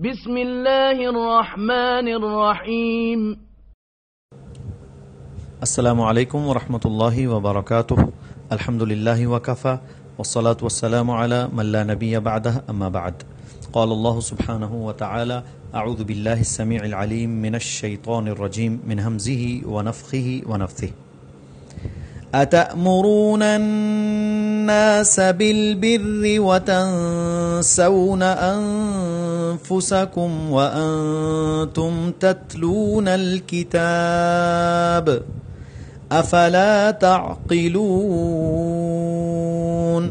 بسم الله الرحمن الرحيم السلام عليكم ورحمة الله وبركاته الحمد لله وكفى والصلاة والسلام على من لا نبي بعده أما بعد۔ قال الله سبحانه وتعالى أعوذ بالله السميع العليم من الشيطان الرجيم من همزه ونفخه ونفثه أتأمرون الناس بالبر وتنسون أن أنفسكم وأنتم تتلون الكتاب أفلا تعقلون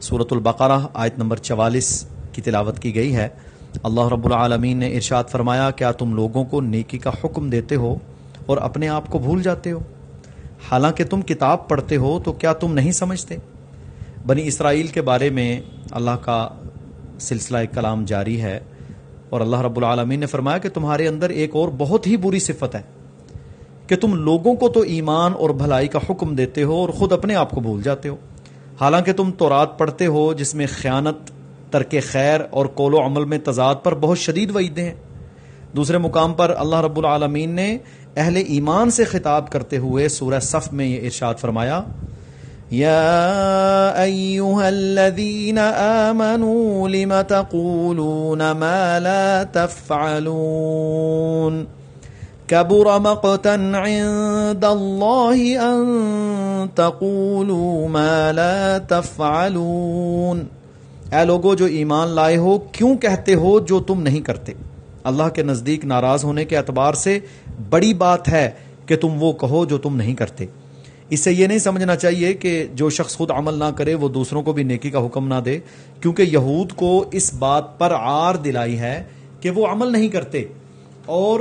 سورة البقرہ آیت نمبر چوالیس کی تلاوت کی گئی ہے۔ اللہ رب العالمین نے ارشاد فرمایا، کیا تم لوگوں کو نیکی کا حکم دیتے ہو اور اپنے آپ کو بھول جاتے ہو؟ حالانکہ تم کتاب پڑھتے ہو تو کیا تم نہیں سمجھتے؟ بنی اسرائیل کے بارے میں اللہ کا سلسلہ کلام جاری ہے اور اللہ رب العالمین نے فرمایا کہ تمہارے اندر ایک اور بہت ہی بری صفت ہے کہ تم لوگوں کو تو ایمان اور بھلائی کا حکم دیتے ہو اور خود اپنے آپ کو بھول جاتے ہو۔ حالانکہ تم تورات پڑھتے ہو جس میں خیانت، ترک خیر اور کول و عمل میں تضاد پر بہت شدید وعیدیں ہیں۔ دوسرے مقام پر اللہ رب العالمین نے اہل ایمان سے خطاب کرتے ہوئے سورہ صف میں یہ ارشاد فرمایا یا ایوہا الذین آمنوا لم تقولون ما لا تفعلون كبر مقتا عند الله ان تقولوا ما لا تفعلون اے لوگو جو ایمان لائے ہو، کیوں کہتے ہو جو تم نہیں کرتے؟ اللہ کے نزدیک ناراض ہونے کے اعتبار سے بڑی بات ہے کہ تم وہ کہو جو تم نہیں کرتے۔ اس سے یہ نہیں سمجھنا چاہیے کہ جو شخص خود عمل نہ کرے وہ دوسروں کو بھی نیکی کا حکم نہ دے، کیونکہ یہود کو اس بات پر آر دلائی ہے کہ وہ عمل نہیں کرتے اور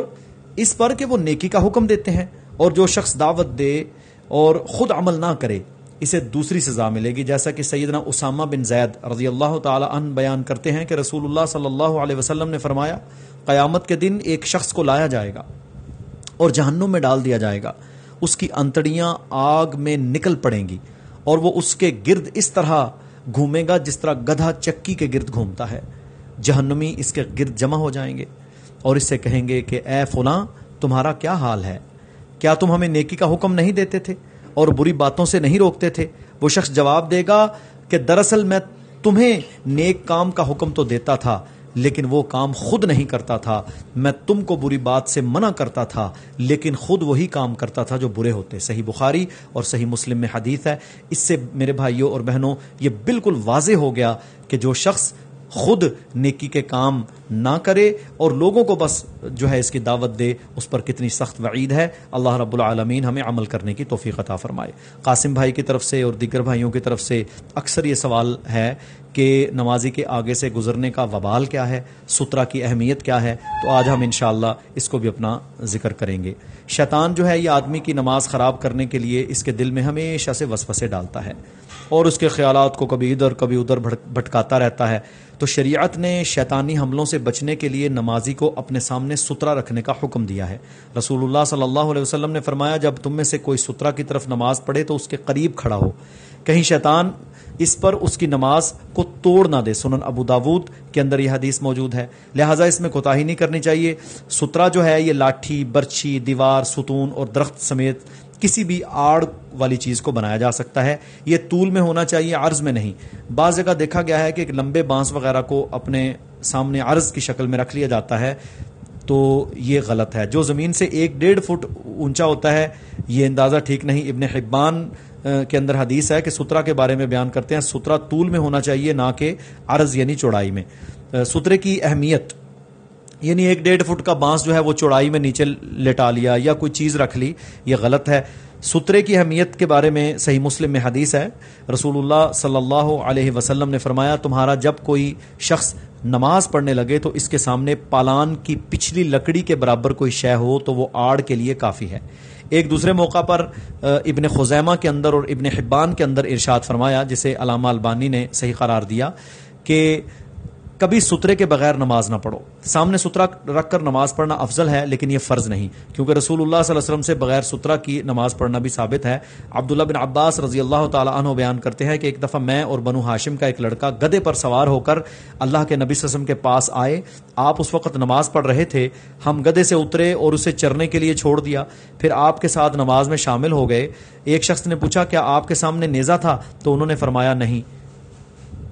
اس پر کہ وہ نیکی کا حکم دیتے ہیں اور جو شخص دعوت دے اور خود عمل نہ کرے، اسے دوسری سزا ملے گی۔ جیسا کہ سیدنا اسامہ بن زید رضی اللہ تعالی عنہ بیان کرتے ہیں کہ رسول اللہ صلی اللہ علیہ وسلم نے فرمایا، قیامت کے دن ایک شخص کو لایا جائے گا اور جہنم میں ڈال دیا جائے گا۔ اس کی انتڑیاں آگ میں نکل پڑیں گی اور وہ اس کے گرد اس طرح گھومے گا جس طرح گدھا چکی کے گرد گھومتا ہے۔ جہنمی اس کے گرد جمع ہو جائیں گے اور اس سے کہیں گے کہ اے فلاں، تمہارا کیا حال ہے؟ کیا تم ہمیں نیکی کا حکم نہیں دیتے تھے اور بری باتوں سے نہیں روکتے تھے؟ وہ شخص جواب دے گا کہ دراصل میں تمہیں نیک کام کا حکم تو دیتا تھا لیکن وہ کام خود نہیں کرتا تھا۔ میں تم کو بری بات سے منع کرتا تھا، لیکن خود وہی کام کرتا تھا جو برے ہوتے۔ صحیح بخاری اور صحیح مسلم میں حدیث ہے۔ اس سے میرے بھائیوں اور بہنوں، یہ بالکل واضح ہو گیا کہ جو شخص خود نیکی کے کام نہ کرے اور لوگوں کو بس جو ہے اس کی دعوت دے، اس پر کتنی سخت وعید ہے۔ اللہ رب العالمین ہمیں عمل کرنے کی توفیق عطا فرمائے۔ قاسم بھائی کی طرف سے اور دیگر بھائیوں کی طرف سے اکثر یہ سوال ہے کہ نمازی کے آگے سے گزرنے کا وبال کیا ہے؟ سترا کی اہمیت کیا ہے؟ تو آج ہم انشاءاللہ اس کو بھی اپنا ذکر کریں گے۔ شیطان جو ہے یہ آدمی کی نماز خراب کرنے کے لیے اس کے دل میں ہمیشہ سے وسوسے ڈالتا ہے۔ اور اس کے خیالات کو کبھی ادھر کبھی ادھر بھٹکاتا رہتا ہے۔ تو شریعت نے شیطانی حملوں سے بچنے کے لیے نمازی کو اپنے سامنے سترا رکھنے کا حکم دیا ہے۔ رسول اللہ صلی اللہ علیہ وسلم نے فرمایا، جب تم میں سے کوئی سترا کی طرف نماز پڑھے تو اس کے قریب کھڑا ہو۔ کہیں شیطان اس پر اس کی نماز کو توڑ نہ دے۔ سنن ابو داود کے اندر یہ حدیث موجود ہے۔ لہٰذا اس میں کوتاہی نہیں کرنی چاہیے۔ سترا جو ہے یہ لاٹھی، برچھی، دیوار، ستون اور درخت سمیت کسی بھی آڑ والی چیز کو بنایا جا سکتا ہے۔ یہ طول میں ہونا چاہیے، عرض میں نہیں۔ بعض جگہ دیکھا گیا ہے کہ ایک لمبے بانس وغیرہ کو اپنے سامنے عرض کی شکل میں رکھ لیا جاتا ہے تو یہ غلط ہے۔ جو زمین سے ایک ڈیڑھ فٹ اونچا ہوتا ہے یہ اندازہ ٹھیک نہیں، ابن حبان کے اندر حدیث ہے کہ سترا کے بارے میں بیان کرتے ہیں سترا طول میں ہونا چاہیے، نہ کہ عرض یعنی چوڑائی میں۔ سترے کی اہمیت یعنی ایک ڈیڑھ فٹ کا بانس جو ہے وہ چوڑائی میں نیچے لٹا لیا یا کوئی چیز رکھ لی، یہ غلط ہے۔ سترے کی اہمیت کے بارے میں صحیح مسلم میں حدیث ہے۔ رسول اللہ صلی اللہ علیہ وسلم نے فرمایا، تمہارا جب کوئی شخص نماز پڑھنے لگے تو اس کے سامنے پالان کی پچھلی لکڑی کے برابر کوئی شے ہو تو وہ آڑ کے لیے کافی ہے۔ ایک دوسرے موقع پر ابن خزیمہ کے اندر اور ابن حبان کے اندر ارشاد فرمایا، جسے علامہ البانی نے صحیح قرار دیا کہ کبھی سترے کے بغیر نماز نہ پڑھو۔ سامنے سترا رکھ کر نماز پڑھنا افضل ہے، لیکن یہ فرض نہیں۔ کیونکہ رسول اللہ صلی اللہ علیہ وسلم سے بغیر سترا کی نماز پڑھنا بھی ثابت ہے۔ عبداللہ بن عباس رضی اللہ تعالیٰ عنہ بیان کرتے ہیں کہ ایک دفعہ میں اور بنو ہاشم کا ایک لڑکا گدے پر سوار ہو کر اللہ کے نبی صلی اللہ علیہ وسلم کے پاس آئے۔ آپ اس وقت نماز پڑھ رہے تھے، ہم گدے سے اترے اور اسے چرنے کے لیے چھوڑ دیا۔ پھر آپ کے ساتھ نماز میں شامل ہو گئے۔ ایک شخص نے پوچھا، کیا آپ کے سامنے نیزا تھا؟ تو انہوں نے فرمایا، نہیں۔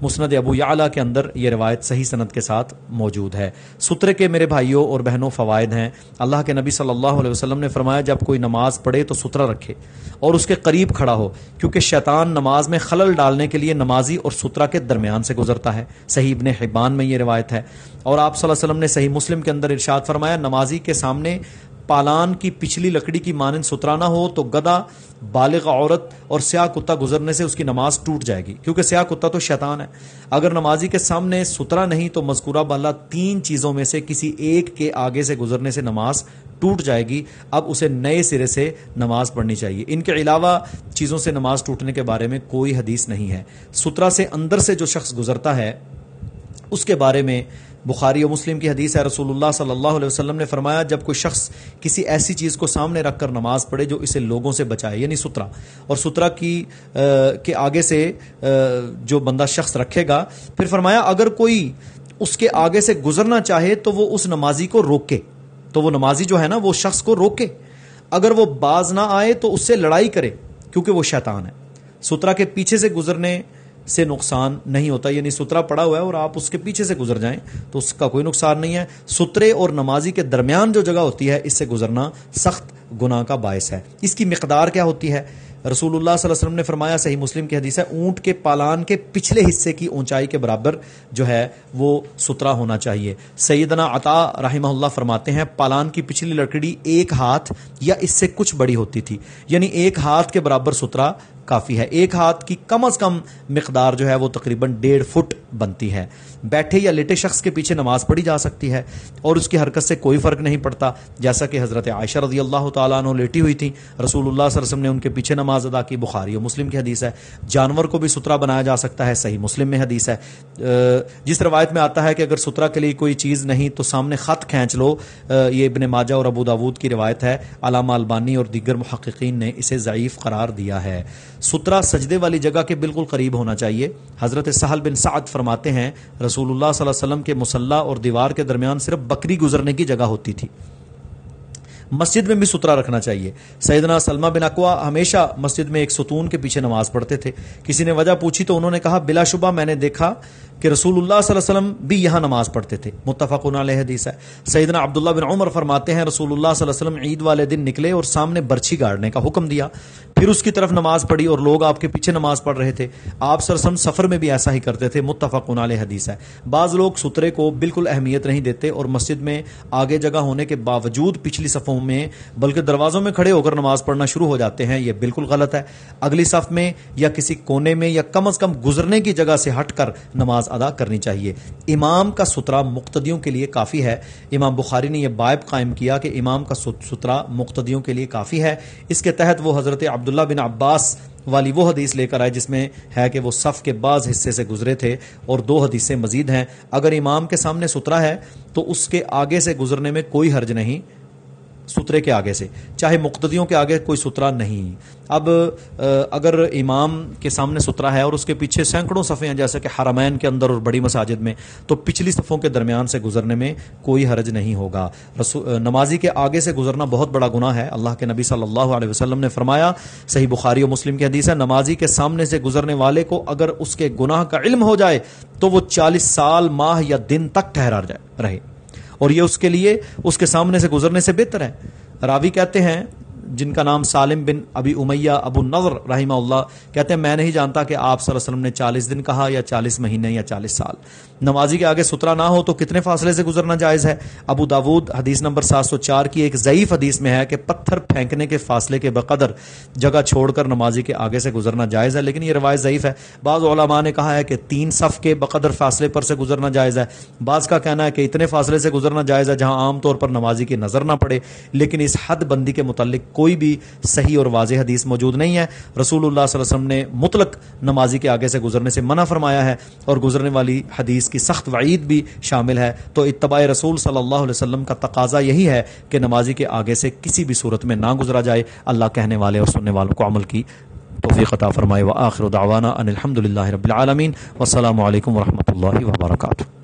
مسند ابو یعلا کے اندر یہ روایت صحیح صنعت کے ساتھ موجود ہے۔ سترے کے میرے بھائیوں اور بہنوں، فوائد ہیں۔ اللہ کے نبی صلی اللہ علیہ وسلم نے فرمایا، جب کوئی نماز پڑھے تو سترا رکھے اور اس کے قریب کھڑا ہو، کیونکہ شیطان نماز میں خلل ڈالنے کے لیے نمازی اور سترا کے درمیان سے گزرتا ہے۔ صحیح ابن حبان میں یہ روایت ہے۔ اور آپ صلی اللہ علیہ وسلم نے صحیح مسلم کے اندر ارشاد فرمایا، نمازی کے سامنے پالان کی پچھلی لکڑی کی مانند سترا نہ ہو تو گدا بالغ عورت اور سیاہ کتا گزرنے سے اس کی نماز ٹوٹ جائے گی۔ کیونکہ سیاہ کتا تو شیطان ہے۔ اگر نمازی کے سامنے سترا نہیں تو مذکورہ بالا تین چیزوں میں سے کسی ایک کے آگے سے گزرنے سے نماز ٹوٹ جائے گی۔ اب اسے نئے سرے سے نماز پڑھنی چاہیے۔ ان کے علاوہ چیزوں سے نماز ٹوٹنے کے بارے میں کوئی حدیث نہیں ہے۔ سترا سے اندر سے جو شخص گزرتا ہے، اس کے بارے میں بخاری و مسلم کی حدیث ہے، رسول اللہ صلی اللہ علیہ وسلم نے فرمایا، جب کوئی شخص کسی ایسی چیز کو سامنے رکھ کر نماز پڑھے جو اسے لوگوں سے بچائے یعنی سترا اور سترا کی کے آگے سے جو بندہ شخص رکھے گا، پھر فرمایا، اگر کوئی اس کے آگے سے گزرنا چاہے تو وہ اس نمازی کو روکے۔ تو وہ نمازی جو ہے نا، وہ شخص کو روکے۔ اگر وہ باز نہ آئے تو اس سے لڑائی کرے، کیونکہ وہ شیطان ہے۔ سترا کے پیچھے سے گزرنے سے نقصان نہیں ہوتا یعنی سترا پڑا ہوا ہے اور آپ اس کے پیچھے سے گزر جائیں تو اس کا کوئی نقصان نہیں ہے۔ سترے اور نمازی کے درمیان جو جگہ ہوتی ہے، اس سے گزرنا سخت گناہ کا باعث ہے۔ اس کی مقدار کیا ہوتی ہے؟ رسول اللہ صلی اللہ علیہ وسلم نے فرمایا، صحیح مسلم کی حدیث ہے، اونٹ کے پالان کے پچھلے حصے کی اونچائی کے برابر جو ہے، وہ سترا ہونا چاہیے۔ سیدنا عطا رحمہ اللہ فرماتے ہیں، پالان کی پچھلی لکڑی ایک ہاتھ یا اس سے کچھ بڑی ہوتی تھی یعنی ایک ہاتھ کے برابر سترا کافی ہے۔ ایک ہاتھ کی کم از کم مقدار جو ہے وہ تقریباً ڈیڑھ فٹ بنتی ہے۔ بیٹھے یا لیٹے شخص کے پیچھے نماز پڑھی جا سکتی ہے اور اس کی حرکت سے کوئی فرق نہیں پڑتا۔ جیسا کہ حضرت عائشہ رضی اللہ تعالیٰ عنہ لیٹی ہوئی تھی رسول اللہ صلی اللہ علیہ وسلم نے ان کے پیچھے نماز ادا کی۔ بخاری و مسلم کی حدیث ہے۔ جانور کو بھی سترا بنایا جا سکتا ہے۔ صحیح مسلم میں حدیث ہے۔ جس روایت میں آتا ہے کہ اگر سترا کے لیے کوئی چیز نہیں تو سامنے خط کھینچ لو۔ یہ ابن ماجہ اور ابو داود کی روایت ہے۔ علامہ البانی اور دیگر محققین نے اسے ضعیف قرار دیا ہے۔ سترا سجدے والی جگہ کے بالکل قریب ہونا چاہیے۔ حضرت سہل بن سعد فرماتے ہیں، رسول اللہ صلی اللہ علیہ وسلم کے مسلح اور دیوار کے درمیان صرف بکری گزرنے کی جگہ ہوتی تھی۔ مسجد میں بھی سترا رکھنا چاہیے۔ سیدنا سلمہ بن اقوا ہمیشہ مسجد میں ایک ستون کے پیچھے نماز پڑھتے تھے۔ کسی نے وجہ پوچھی تو انہوں نے کہا، بلا شبہ میں نے دیکھا کہ رسول اللہ صلی اللہ علیہ وسلم بھی یہاں نماز پڑھتے تھے۔ متفق علیہ حدیث ہے۔ سیدنا عبداللہ بن عمر فرماتے ہیں، رسول اللہ صلی اللہ علیہ وسلم عید والے دن نکلے اور سامنے برچھی گاڑنے کا حکم دیا۔ پھر اس کی طرف نماز پڑھی اور لوگ آپ کے پیچھے نماز پڑھ رہے تھے۔ آپ صلی سفر میں بھی ایسا ہی کرتے تھے۔ متفق علیہ حدیث ہے۔ بعض لوگ سترے کو بالکل اہمیت نہیں دیتے اور مسجد میں آگے جگہ ہونے کے باوجود پچھلی صفوں میں بلکہ دروازوں میں کھڑے ہو کر نماز پڑھنا شروع ہو جاتے ہیں۔ یہ بالکل غلط ہے۔ اگلی صف میں یا کسی کونے میں یا کم از کم گزرنے کی جگہ سے ہٹ کر نماز ادا کرنی چاہیے۔ امام کا سترا مقتدیوں کے لیے کافی ہے۔ امام بخاری نے یہ بائب قائم کیا کہ امام کا سترا مقتدیوں کے لیے کافی ہے۔ اس کے تحت وہ حضرت عبد عبداللہ بن عباس والی وہ حدیث لے کر آئے جس میں ہے کہ وہ صف کے بعض حصے سے گزرے تھے اور دو حدیثیں مزید ہیں۔ اگر امام کے سامنے سترا ہے تو اس کے آگے سے گزرنے میں کوئی حرج نہیں۔ سترے کے آگے سے، چاہے مقتدیوں کے آگے کوئی سترا نہیں۔ اب اگر امام کے سامنے سترا ہے اور اس کے پیچھے سینکڑوں صفحے ہیں جیسے کہ حرمین کے اندر اور بڑی مساجد میں، تو پچھلی صفوں کے درمیان سے گزرنے میں کوئی حرج نہیں ہوگا۔ نمازی کے آگے سے گزرنا بہت بڑا گناہ ہے۔ اللہ کے نبی صلی اللہ علیہ وسلم نے فرمایا، صحیح بخاری و مسلم کی حدیث ہے، نمازی کے سامنے سے گزرنے والے کو اگر اس کے گناہ کا علم ہو جائے، تو وہ چالیس سال، ماہ یا دن تک ٹھہرا جائے، رہے۔ اور یہ اس کے لیے اس کے سامنے سے گزرنے سے بہتر ہے۔ راوی کہتے ہیں جن کا نام سالم بن ابی امیہ ابو نظر رحمہ اللہ کہتے ہیں، میں نہیں جانتا کہ آپ صلی اللہ علیہ وسلم نے چالیس دن کہا یا چالیس مہینے یا چالیس سال۔ نمازی کے آگے سترا نہ ہو تو کتنے فاصلے سے گزرنا جائز ہے؟ ابو داود حدیث نمبر سات سو چار کی ایک ضعیف حدیث میں ہے کہ پتھر پھینکنے کے فاصلے کے بقدر جگہ چھوڑ کر نمازی کے آگے سے گزرنا جائز ہے، لیکن یہ روایت ضعیف ہے۔ بعض علماء نے کہا ہے کہ تین صف کے بقدر فاصلے پر سے گزرنا جائز ہے۔ بعض کا کہنا ہے کہ اتنے فاصلے سے گزرنا جائز ہے جہاں عام طور پر نمازی کی نظر نہ پڑے، لیکن اس حد بندی کے متعلق کوئی بھی صحیح اور واضح حدیث موجود نہیں ہے۔ رسول اللہ صلی اللہ علیہ وسلم نے مطلق نمازی کے آگے سے گزرنے سے منع فرمایا ہے اور گزرنے والی حدیث کی سخت وعید بھی شامل ہے۔ تو اتباع رسول صلی اللہ علیہ وسلم کا تقاضا یہی ہے کہ نمازی کے آگے سے کسی بھی صورت میں نہ گزرا جائے۔ اللہ کہنے والے اور سننے والوں کو عمل کی توفیق عطا فرمائے۔ وآخر دعوانا ان الحمد للہ رب العالمین۔ والسلام علیکم ورحمۃ اللہ وبرکاتہ۔